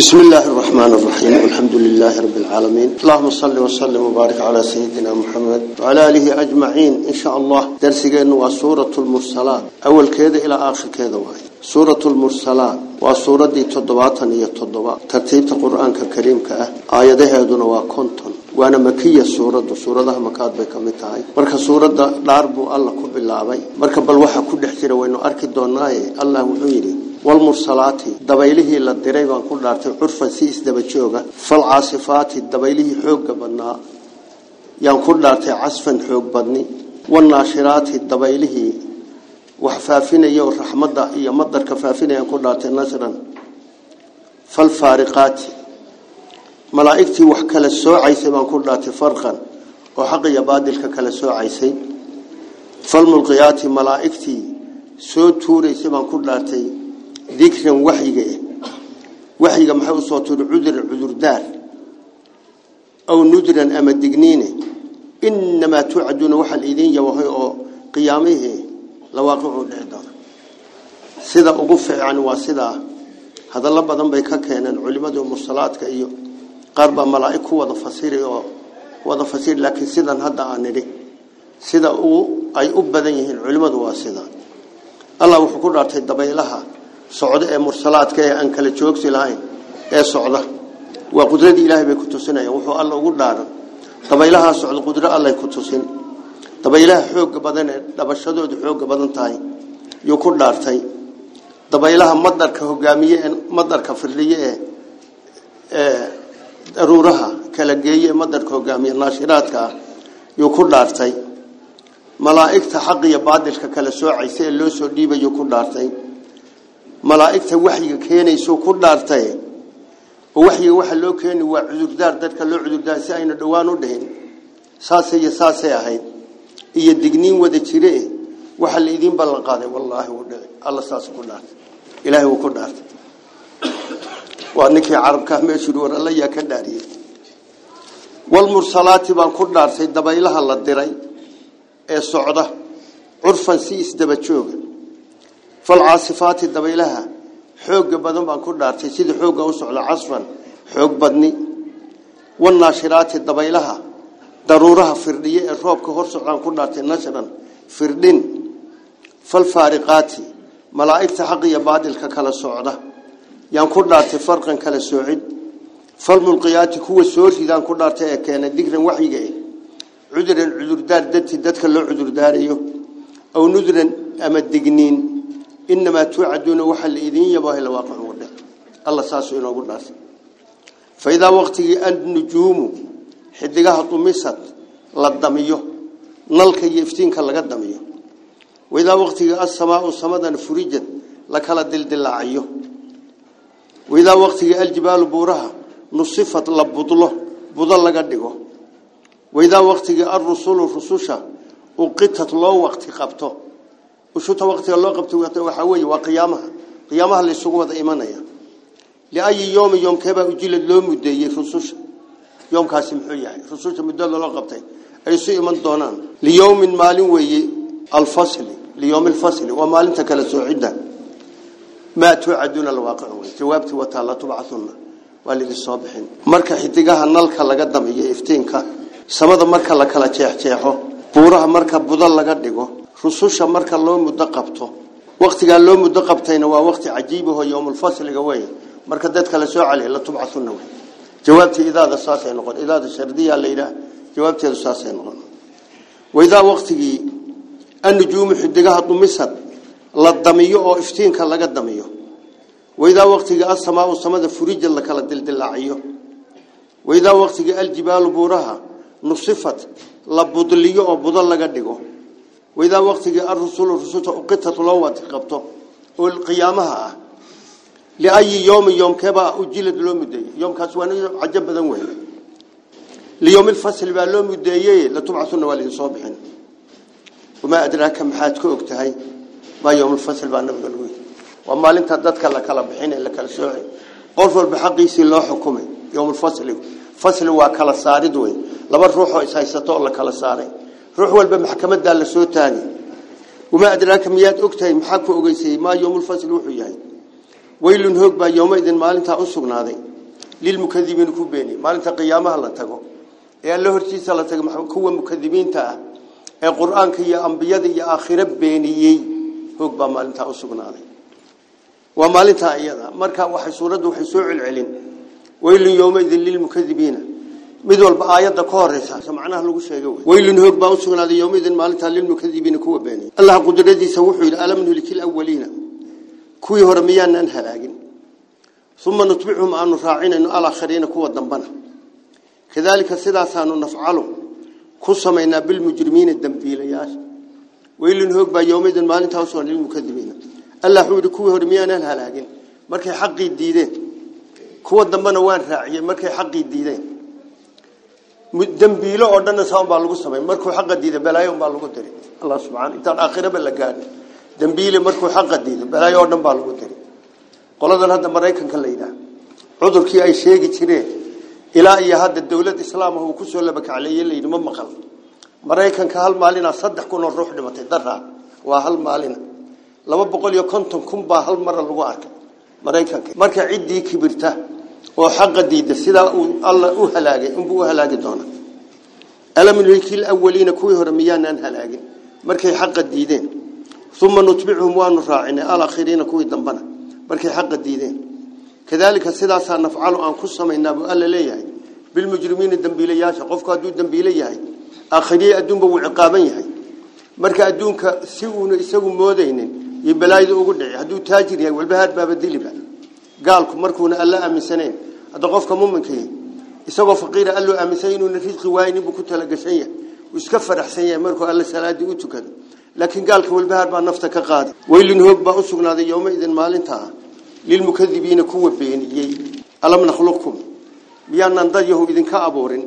بسم الله الرحمن الرحيم. الحمد لله رب العالمين. اللهم صل وسلم وبارك على سيدنا محمد وعلى آله أجمعين. إن شاء الله درسنا وسورة المرسلات. أول كذا إلى آخر كذا واحد. سورة المرسلات وسورة تضباطا هي تضباط ترتيب القرآن الكريم كأه. آياتها دون وكنتم وأنا مكية سورة سورة ده مكاد بكمتاي مركا سورة داربو الله كب الله مركا بالوحى كل حجر وإنه أركض دوناي. الله وحيري. والمرسلات دبيله للدريب أن يعني كل أرتي عرف سيس دبتشوجا فالعاصفات دبيله حوج بنا يوم كل أرتي عصفا حوج بني والناشرات دبيله وحفافين يوم الرحمة يا مدر كفافين يوم كل أرتي نشرا فالفارقات ملائكتي وحكل السوء عيسى ما كل أرتي فرقا وحق يبادل ككل السوء عيسى. فالملقيات ملائكتي سوء توري سيما كل أرتي nudran ama dignine inma tu'aduna waxal idin yawahay oo qiyaamihi la waaqicu dhacdo sida ugu fiican waa sida hadalla badan bay ka keeneen culimadu musalaadka iyo qarba malaa'iku wada fasiri oo wada fasir laakiin sidan hadda aan niri sida uu ay u badan yihiin culimadu waa sida Allah wuxuu ku dhaartay dabaylaha socdo ee mursalaadka ee aan kala joogsi lahayn ee socda waa qudradii ilaahay bay ku tusinayaan wuxuu alla ugu dhaaran dabaylaha socdo qudro alla ku tusin dabaylaha xoog badan ee dhabashadoodu xoog badan tahay yuu ku dhaartay dabaylaha madarka hogaamiye ee madarka firliye ee daruuraha kala geeye madarka hogaamiye naashiraadka yuu ku dhaartay malaa'ikta xaq iyo baadilka kala soocaysa ee loo soo dhiibayo ku dhaartay malaa'ikta waxyiga keenayso ku dhaartay oo waxyiga waxa loo keenay waa cudurdaar dadka loo cudurdaar si ayna dhawaan u dhahin saasay saasay ahayd iyo digniin wada jire waxa la idin ballan qaaday dhacay alla saas ku dhaartay ilaahay uu ku dhaartay waa ninkii carabka meeshii war alla yaa ka dhaariyay wal mursalaati baan ku dhaartay dabaylaha la diray ee socda curfan si isdaba jooga فالعاصفات الدبيلها حوق بدن بان كردارتي سيد حوق وصعلا عصفا. حوق بدني. والناشرات الدبيلها ضرورة فردية. الروب كهور صعلا كردارتي نشرا فردين. فالفارقات ملائك تحقية بعد الكالة صعدة يان كردارتي فرقا كالة سعيد. فالملقيات كوة سورتي دان كردارتي كان ذكرا وحيقا عذر عذر دار دتي. دتك اللو عذر داريو أو نذرا أمد دقنين. إنما توعدون وحل إذين يباه الواقع وده الله ساسو إنه قلنا فإذا وقت النجوم حدقها طمست للدميه نلك يفتين كاللغة الدميه وإذا وقت السماء صمدا فرجت لكلا دلدل عيه وإذا وقت الجبال بورها نصفت لبضله بضل لقدقه وإذا وقت الرسول الرسوشة وقتت الله وقت قبته وشوت وقت الله قبته وحوي وقيامها قيامها اللي سووا ذا إيمانيا لأي يوم يوم كبا أجيل اللوم مدية رسوش. يوم كاسم حيا رسوش مدة الله قبته أي سوء من دونان. ليوم مال وي الفصل. ليوم الفصل. ومال تكل سعدة ما توعدون الواقع. جوابت وتعالى تبعثنا والذي الصابحين مركا حدقها نلك لقدم. هي إفتينك. سمد مركا لكلا جيح جيحه بورها مركا بدل لقدقه rususha marka loo muddo qabto waqtiga loo muddo qabtayna waa waqti cajiib ah yawm al-fasl gaway marka dadka la soo caliyo la tubcasuna way jawaabti idaada saasay noqon idaada shardiya leeyda jawaabteedu saasay noqon wayda waqtigi an-nujum xidigaha dumisad la damiyo oo iftiinka laga damiyo wayda waqtigi as-samaa samada furija la kala dildilaaciyo wayda waqtigi al-jibal buraha nusifat la budliyo oo budal laga dhigo وإذا وقت الرسول الرسول أقتت لوات قبته والقيامها لأي يوم يوم كبا أجلد لهم الدي يوم كسوان عجب بدن وين ليوم الفصل بقى لهم الدي لتبعثون والي صبحا وما أدراك محاتك أكتهي ما يوم الفصل بقى نبقى الوين وما لنت ضدك لك لبحين لك السوعي قرفوا بحقي سي الله حكمه يوم الفصل فصل وكلا سارد وين لبر روحه إسايستو لك لساري روح والبا محكمة دال لسو تاني وما أدراك مياد أكتهي محاكو أغيسي ما يوم الفصل وحو يهي waylun hoog baa yowmaidin maalintaa u sugnaaday lilmukadibiina ku beeni maalinta qiyaamaha la tago ee alla hortiisa la tago kuwa mukadibiinta ah ee qur-aanka iyo ambiyada iyo aakhiro beeniyey hoog baa maalintaa u sugnaaday waa maalintaa iyada marka waxay suuraddu waxay soo celcelin waylun yowmaidin lilmukadibiina mid walba aayadda ka horeysa macnaha lagu sheegay waylun hoog baa u sugnaaday yowmaidin maalintaa lilmukadibiina kuwa beeniyey allah qudradiisa wuxuu yidhi alam nuhliki lawaliina kuwii hore miyaanaan halaagin uma nutbicuhum aanu raacinayno alaakhiriina kuwa dambana kadaalika sidaasaanu nafcalu ku samaynaa bilmujrimiina dembiilayaasha waylun hoog baa yowmaidin maalintaa u sugnaa lilmukadibiina allah wuxuu kuwii hore miyaanaan halaagin markay xaqii diideen kuwa dambena waan raaciyey markay xaqii diideen dambiilo oo dhanna saan baa lagu samay markuu xaqa diiday balaayo baa lagu diray allah subhanahu intaan aakhiraba la gaadhin dambiile markuu xaqa diiday balaayo oo dhan baa lagu diray qoladan hadda maraykanka la yidhaah cudurkii ay sheegi jireen ilaa iyo hadda dawlad islaam uu ku soo laba kacleeyay yidhi ma maqal maraykanka hal maalina saddex kun oo ruux dhimatay daraa waa hal maalina konton kun baa hal mara lagu arkay maraykanka marka ciddii kibirta oo xaqa diida sidaa uu alla u halaagay inbuu u halaagi doonaa alam nuhlikil awwaliina kuwii hore miyaanaan halaagin markay xaqa diideen uma nutbicuhum waanu raacinay alaakhiriina kuwii dambana markay xaqa diideen kadaalika sidaasaa nafcalu aan ku samaynaa buu alla leeyahay bilmujrimiina dembiilayaasha qofku hadduu dembiile yahay aakhiriye adduunba wuu ciqaaban yahay marka adduunka si uuna isagu moodaynin iyo balaayada ugu dhici hadduu taajir yahay walbahaar baaba diliba gaalku markuuna alla aaminsanayn أدقفك ممكن يسوى فقير قال له أمسين ونفيد قوائني بكتها لقشية ويسكفر حسين مركو قال له سلادي وتكذا لكن قال لكم البهار بان نفتك قادر وإلا نهوك بأسقنا هذا يوم إذن ما لنتها للمكذبين كوة بين يي ألم نخلقكم بأن نضيه إذن كأبور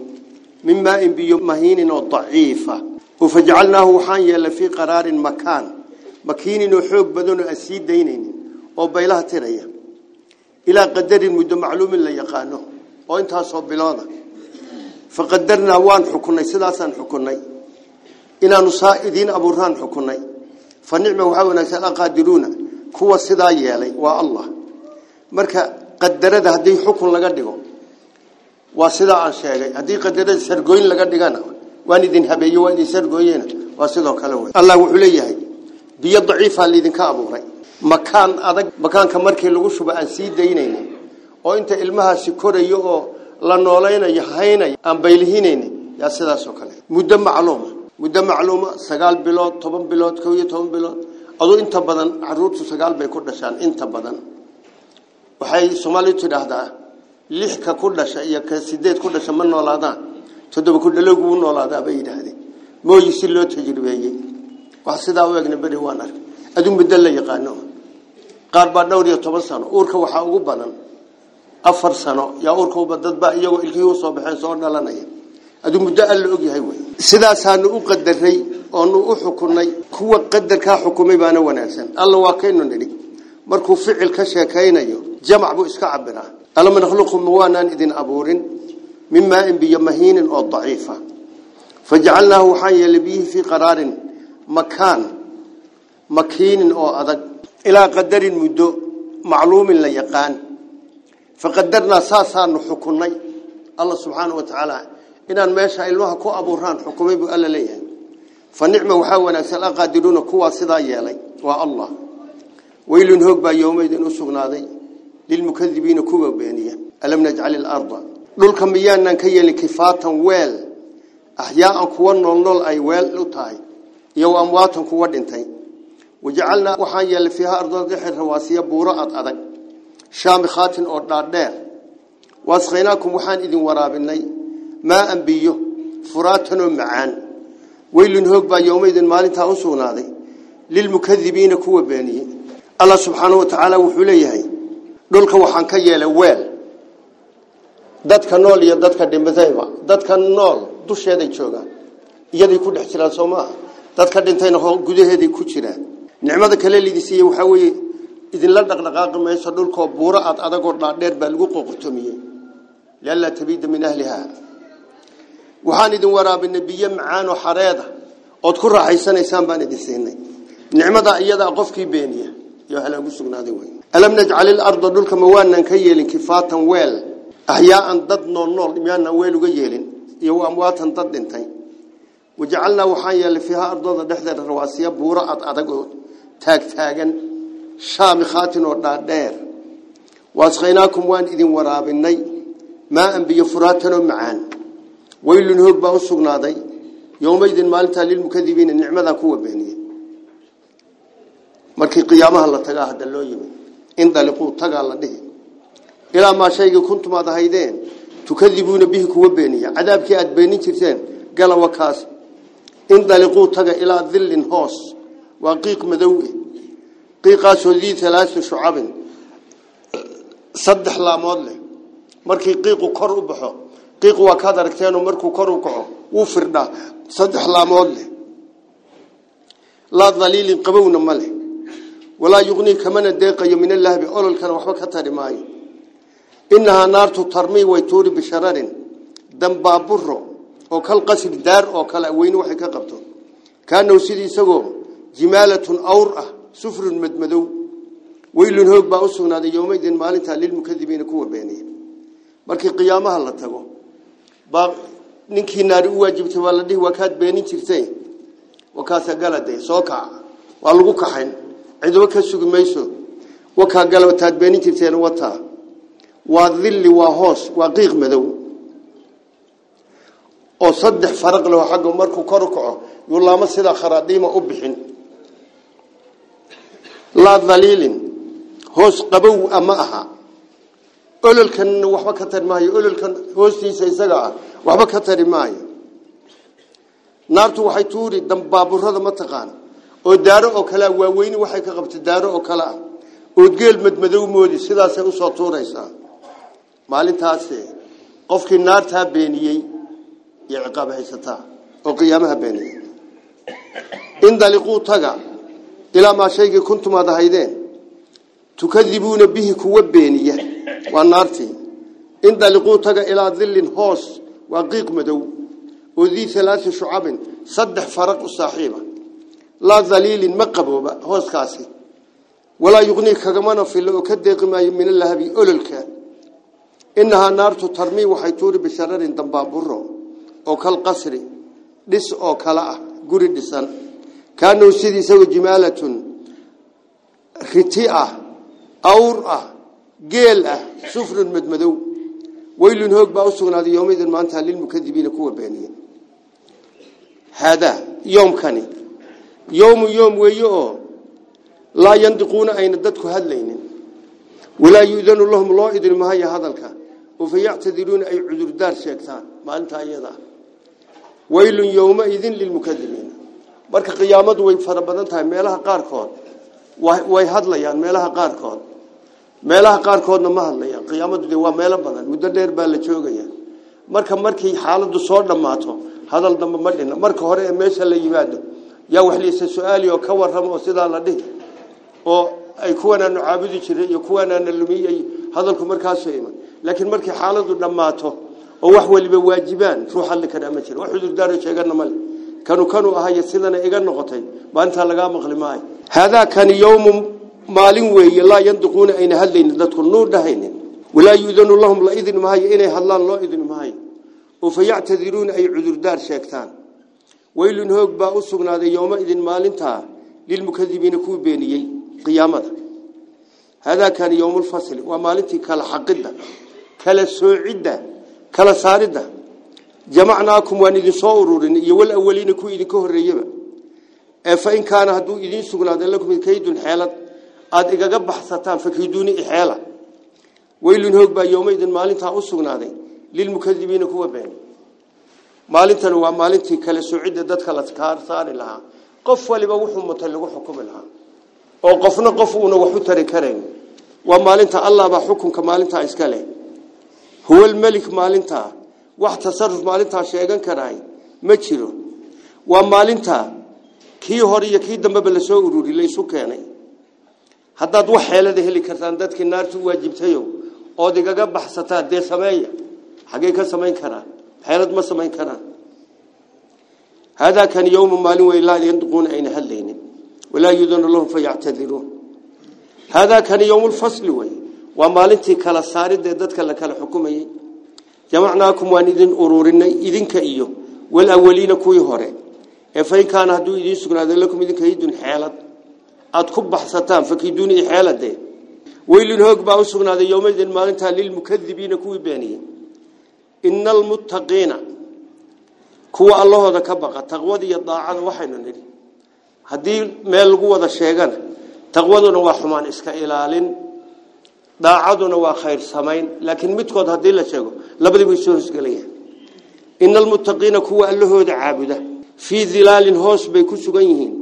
مما إن بي مهين وضعيفة وفجعلناه وحان يلا في قرار مكان مكين نحوك بدون أسيد دينين وبيلها تريه faqadarnaa waan xukunay sidaasaan xukunay inaanu saa idiin abuuraan xukunay fa nicma waxaa wanaagsan aqaadiruuna kuwa sidaa yeelay waa allah marka qadarada haddii xukun laga dhigo waa sidaa aan sheegay haddii qadarada sargooyin laga dhigana waan idin habeeye waan idin sargooyena waa sidoo kale wey allah wuxuu leeyahay biyo daciifaa laydinka abuuray inta ilmahaasi korayo oo la noolaynayo haynaya aan baylihinaynin yaa sidaasoo kale muddo macluuma muddo macluuma sagaal bilood toban bilood kow iyo toban bilood aduu inta badan caruurtu sagaal bay ku dhashaan inta badan waxay soomaalidu tidhaahdaa lixka ku dhasha iyo ka sideed ku dhasha ma noolaadaan toddoba ku dhalowgu u noolaadaa bay yidhaahdeen mooyi si loo tajribeeyey wax sidaa u egna beri waan arkay aduu muddo la yaqaano qaar baa dhowr iyo toban sano uurka waxaa ugu badan afar sano yaa uurkauba dadbaa iyagoo ilkihii usoo baxeen soo dhalanaya aduu muddo alla ogyahay wey sidaasaanu u qadaray oonu u xukunay kuwa qadarkaa xukumay baana wanaagsan alla waa kaynu nidhi markuu ficil ka sheekaynayo jamac buu iska cabiraa alam nakhluqkum waanaan idin abuurin min maain biyo mahiinin oo daciifa fajacalnaahu waxaan yeelay biyihii fii qaraarin makaan makiinin oo adag إلى قدر مدو معلوم لا يقان. فقدرنا ساسا نحكمنا الله سبحانه وتعالى إن الماشاء الله كو أبو ران حكومي بألا ليه. فنعمة وحاونا سلا قادرون كو صدايا لي والله ويل هكبا يوميد أسغنا ذي للمكذبين كو بيني ألم نجعل الأرض. للكم بيانا كي لكفاتا ويل. أحياء كو النول أي ويل لطاي يوم واتن كو ودنتين وجعلنا وحايا اللي فيها أرض الضحر رواسية بوراءة أذك شامخات أرضار دير. واسخيناكم وحان إذن ورابني ما أنبيه فرات معان. ويل هكبا يوم إذن مالي تأوسونا ذي للمكذبين كوة بيني. الله سبحانه وتعالى وحوليه. دولك وحان كي يلويل dadka nool iyo dadka نول dadka nool dusheeday jooga iyadii ku dhex jira Soomaa dadka dhintayna gudaheedii ku jiraan nicmada kale lidi siiye waxaa weeye idinla dhaqdhaqaaqi mayso dhulkoo buuro aad adagoo dhaadheer baa lagu qoqotomiyey lianlaa tabiida min ahliha waxaan idin waraabinay biyo macaanoo xareeda ood ku raaxaysanaysaan baan idin siinay nicmada iyadaa qofkii beeniya iyo halaagu sugnaaday wey alam najcal ilarda dhulka ma waanan ka yeelin kifaatan weel axyaaan dad nool nool miyaanan weel uga yeelin iyo amwaatan dad dhintay wajacalnaa waxaan yeelay fiiha ardada dhexdeeda rawaasiya buuro taagtaagan shaamikhaatin oo dhaadheer waasqaynaakum waan idin waraabinay maaan biyo furaatanoo macaan weylun hoog baa u sugnaaday yowmaydin maalintaa lilmukadibiina nicmadaa kuwa beeniye markii qiyaamaha la tagaa hadda loo yimi indaliquu tagaa la dhihi ilaa maa shaygii kuntum aad ahaydeen tukadibuuna bihi kuwa beeniya cadaabkii aad beenin jirteen galawa kaas indaliquu taga ilaa dillin hoos leh markii qiiqu kor u baxo qiiqu waa kaad aragteenoo markuu kor u kaco wuu firdhaa saddex laamood leh laa daliilin qabowna ma leh walaa yuqnii kamana deeqayo min allahbi ololkana waxba ka tari maayo inahaa naartu tarmii way tuuri bishararin dambaaburo oo kal qasri daar oo kale weyne waxay ka qabto kaanahu sidii isagoo ah beeniya markii qiyaamaha la tago baa ninkii naari u waajibtay waa la dhihi waa kaad beenin jirtay wakaasa galade soo kaca waa lagu kaxayn ciduba ka sugi mayso wakaa gala taad beenin jirteen wataa waa dilli waa hoos waa qiiq madow oo saddex faraq leh xagga markuu kor u kaco yuu laamo sida kharaadiima u bixin laa daliilin hoos qabow ama aha. Ololkan waxba ka tari maayo. Ololkan hoostiisa isaga ah waxba ka tari naartu waxay tuuri dambaaburada ma taqaan. Oo daaro oo kale waaweyni waxay ka qabtay daaro oo kale ah. Ood geel madmadow moodi sidaasay u soo tuuraysaa. Maalintaasi qofkii naartaa beeniyey iyo ciqaab haysataa oo qiyaamaha beeniyey. Indaliquu taga إلى ما شيء كنتم هذا هيدين. تكذبون به كوا بينية إن إن دلقوتك إلى ظل هوس وقيق مدو. وذي ثلاث شعب صدح فرق الصاحبة. لا ذليل مقبوب هوس كاسي. ولا يغني كمان في اللو كدق ما من الله بي أولك إنها نار ترمي وحيتور بشرر دمبابرو أو كالقصر. دس أو كلاه قريد kaanahu sidii isagoo jimaalatun riti ah awr ah geel ah sufrun madmadow weylun hoog baa u sugnaaday yowmaydin maanta lilmukadibiina kuwa beeniya haadaa yoomkani yowmu yoom weeye oo laa yandiquuna ayna dadku hadlaynin walaa yu'danu lahum loo idin mahaya hadalka oo fayactadiruuna ay cudurdaar sheegtaan maalintaa iyada weylun yowmaidin lilmukadibiina marka qiyaamadu way fara badan tahay meelaha qaarkood way hadlayaan meelaha qaarkood meelaha qaarkoodna ma hadlayaan qiyaamadu de waa meelo badan muddo dheer baa la joogaya marka markii xaaladu soo dhammaato hadal dambe ma dhina marka hore ee meesha la yimaado yaa wax liisa su-aali oo ka warramo oo sidaa la dhihi oo ay kuwanaanu caabudi jiray iyo kuwanaana lumiyey hadalku markaasoo iman laakiin markii xaaladu dhammaato oo wax waliba waajibaan ruux hadli karaa ma jira wax cudurdaaro sheegana male كانوا كانوا أهل يسدنا إجنا قطعي بنت هذا كان يوم مالين وهي لا يندقون أين هل إن دتكون نور دهين. ولا يؤذن اللهم لا إذن ما هي إني هلا الله إذن ما هي وفيعتذرون أي عذر دار شيكتان. ويل هوك بأسقنا ذي يوم إذن مالين تا. للمكذبين كوب بيني قيامة. هذا كان يوم الفصل. ومالتي كالحقدة كالسعدة كالساردة كالسعدة jamacnaakum waan idin soo ururin iyo wal awaliina kuwii idinka horreeyaba ee fa in kaana hadduu idiin sugnaado lakum kaydun xeelad aada igaga baxsataan fakiiduuni ixeela weylun hoog baa yowmaidin maalintaa u sugnaaday lilmukadibiina kuwa beeni maalintana waa maalintii kala soocidda dadka la kaar saari lahaa qof waliba wuxuu mutay lagu xukumi lahaa oo qofna qof uuna wax u tari karayn waa maalinta allah baa xukunka maalintaa iska leh huwa almelik maalintaa wax tasaruf maalintaa sheegan karaay ma jiro waa maalintaa kii hore iyo kii dambeba lasoo ururi laysu keenay haddaad wax xeelada heli kartaan dadkii naartu waajibtayo ood igaga baxsataan dee sameeya xaggey ka samayn karaan xeelad ma samayn kan yowmu maalin wey laa yandiquuna ayna hadlaynin walaa yudanu lahum fayactadiruun haadaa kani yowmulfasli wey waa maalintii kala saaridee dadka la kala xukumayey jamacnaakum waan idin ururinay idinka iyo walawaliina kuwii hore ee fain kaana hadduu idiin sugnaado lakum idinka hidun xeelad aada ku baxsataan fakiduuni xeelade weylun hoog baa u sugnaaday yowmaidin maalintaa lilmukadibiina kuwii beeniyey ina almuttaqiina kuwa allahooda ka baqa taqwada iyo daacada waxaynu nidhi haddii meel lagu wada sheegana taqwaduna waa xumaan iska ilaalin allahooda caabuda fii dilaalin hoos bay ku sugan yihiin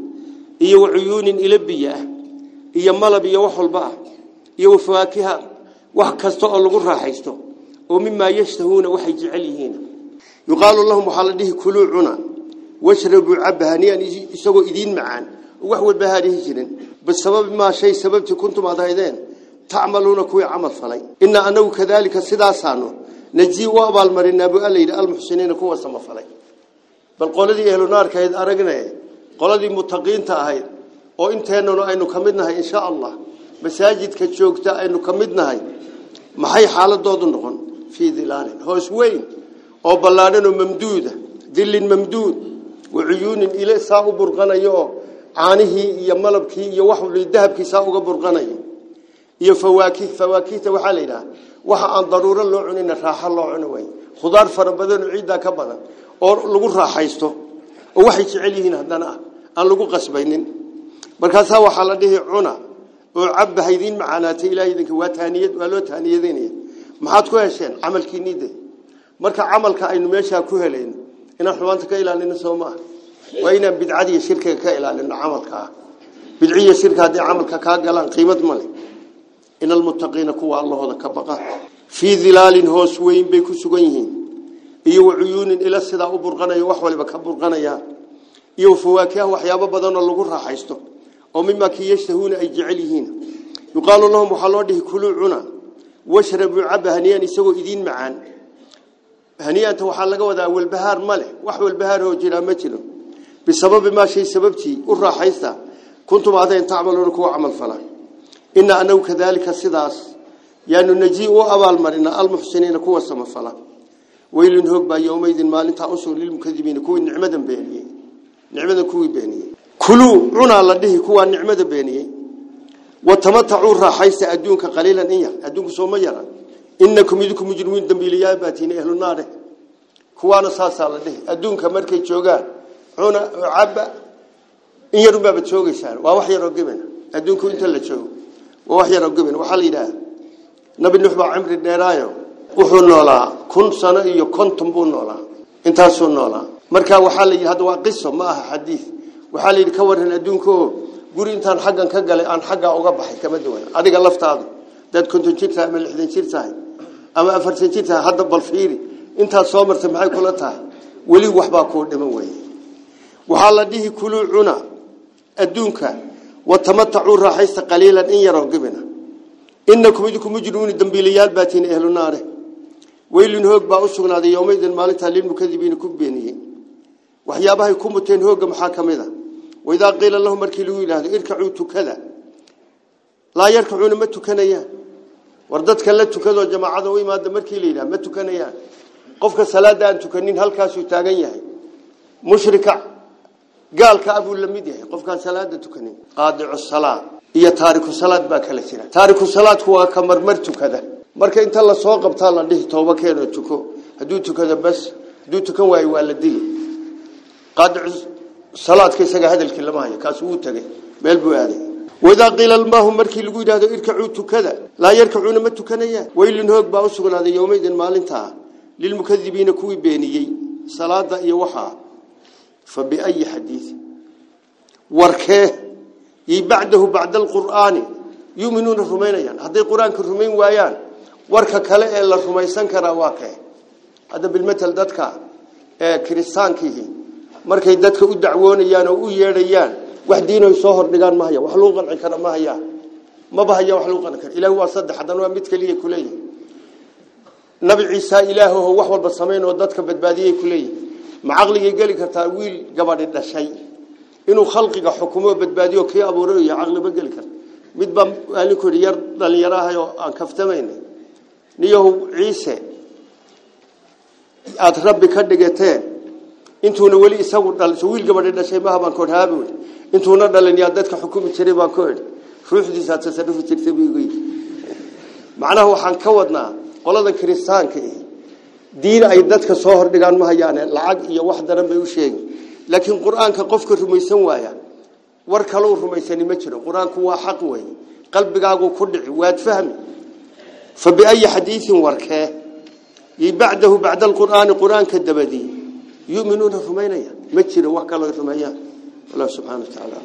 iyo wacuyuunin ilo biyo ah iyo malab iyo wax walba ah iyo wafawaakiha wax kasta oo lagu raaxaysto oo mimaa yashtahuuna waxay jecel yihiin yuqaalu lahum waxaa la dhihi kuluu cuna washrabuu caba haniyan isagoo idiin macaan oo wax walba haadihi jirin bisababi maa shay sababtii kuntum aad haydeen kuwii camal falay inaa anagu kadaalika sidaasaanu najii u abaalmarinaa buu alla yidhi almuxsiniina kuwa samafalay bal qoladii ehlu naarka ahayd aragnay qoladii mutaqiinta ahayd oo inteennanu aynu ka mid nahay insha allah masaajidka joogta aynu ka mid nahay maxay xaaladoodu noqon fii dilaalin hoos weyn oo ballaadhan oo mamduuda dilin mamduud wa cuyuunin ile saa u burqanayo oo caanihii iyo malabkii iyo wax dahabkii saa uga burqanayo iyo fawaakih fawaakihta waxaa la yidhaha waxa aan daruuro loo cunina raaxo loo cuno wey khudaar fara badan oo ciiddaa ka badan oo lagu raaxaysto oo waxay jecel yihiin haddana ah aan lagu qasbaynin markaasaa waxaa la dhihi cuna oo cabba haydiin macaanaatay ilahay idinka waa taaniyad waa loo taaniyadeynaya maxaad ku hesheen camalkiinide marka camalka aynu meeshaa ku helayno inaan xumaanta ka ilaalino soo maaha waa inaan bidcadiiyo shirkiga ka ilaalino camalka ah bidciyo shirka haddii camalka kaa galaan qiimad male in almuttaqiina kuwa allahooda ka baqa fii dilaalin hoos weyn bay ku sugan yihiin iyo wacuyuunin ila sidaa u burqanayo wax waliba ka burqanaya iyo fawaakiha waxyaabo badan oo lagu raaxaysto oo mimaa kii yashtahuuna ay jecel yihiin yuqaalu lahum waxaa loo dhihi kuluu cuna washrabuu caba haniyan isagoo idiin macaan haniyanta waxaa laga wadaa walbahaar ma leh wax walbahaar oo jiraa ma jiro bisababi maa ina anagu kadaalika sidaas yaanu najii u abaalmarina almuxsiniina kuwa samafala weylun hoog baa yowmaydin maalintaa usug lilmukadibiina kuwii nicmadan beeniyey nicmadan kuwii beeniyey kuluu cunaa la dhihi kuwaa nicmada beeniyey watamatacuu raaxaysta adduunka qaliilan in yar adduunku sooma yara inakum idinku mujrimiin dambiiliyaa baatiin ahlu naare kuwaana saasaa la dhihi adduunka markay joogaan cuna oo caba in yarun baaba joogaysaan waa wax yaroo gebana adduunku inta la joogo intaasuu noolaa marka waxaa la yidhi hadda waa qiso ma aha xadiid waxaa la yidhi ka waran adduunka oo guri intaan xaggan ka galay aan xaggaa uga baxay kama duwan adiga laftaadu dad konton jir tahay ama lixdan jir tahay ama afartan jir tahay hadda bal fiiri intaad soo martay maxay kula tahay weli waxbaa kuu dhiman weye waxaa la dhihi kuluu cuna adduunka وتمتعوا راحيس قليلا إن يروا قبنا. إنكم يدكم مجنون الدنبيليال باتين أهل النار. وإلين هوق بأسونا ذي يومي ذن مالتا للمكذبين كبينه. وحيابها يكمتين هوق محاكم وإذا قيل اللهم اركلوا إلى هذا إركعوا تكذا. لا يركعون ما تكنيا. وردت لا تكذوا جماعة ذوي ما دمركي ليلة ما تكنيا. قفك سلادة أن تكنين هل كاسو تاقيا قال كأبو لميديه قف كان سلاد تكني. قادع الصلاة. يا تارك الصلاة باكلتنا تارك الصلاة هو كمرمرت كذا. مرك انت الله صواقب تالا ديه توبة كينو تكو. هدوتو كذا بس. هدوتو كوا يوال الدين قادع الصلاة كيسا هذا الكلام هيا كاسووتا بيلبو هذا وإذا قيل الماهو مركي لقود هذا إركعوتو كذا. لا يركعون متو كنيا وإلا نهوك باوسقنا هذا يومي دين مال انتها للمكذبين كوي بيني صلاة ذا hadday qur-aanka rumayn waayaan warka kale ee la rumaysan karaa waa kee hadda bilmatel dadka ee kiristaankiihi markay dadka u dacwoonayaan oo u yeedhayaan wax diinoy soo hordhigaan ma haya wax lagu qanci kara ma haya maba haya wax lagu qanci kara ilaahi waa saddex haddana waa mid keliya kuleeyihi nabi ciisa ilaahoho wax walba samayn oo dadka badbaadiyay kuleeyihi ma caqligay geli kartaa wiil gabadhi dhashay inuu khalqiga xukumo badbaadiyo kii abuuray iyo caqliba geli karta midba aalinku yar dhalinyaraha oo aan kaftamayna niyahu ciise aad rabbi ka dhigateen intuuna weli isagu wiil gabadhi dhashay maaha baan koodhaabi wey intuuna dhalin yaa dadka xukumi jiray baan ku idhi ruuxdiisaad tasarufi jirtay buu igu yidhi macnaha waxaan ka wadnaa qoladan kiristaanka ihi diin ay dadka soo hordhigaan ma hayaane lacag iyo wax daran bay u sheegi laakiin qur-aanka qofka rumaysan waaya war kalou rumaysani ma jiro qur-aanku waa xaq wey qalbigaagu ku dhici waad fahmi fa biayi xadiiin warkee bacdahu bacda alqur'aani qur-aanka dabadii yuminuuna rumaynaya ma jiro wax kaloo rumeeyaan allah subxana wa tacaala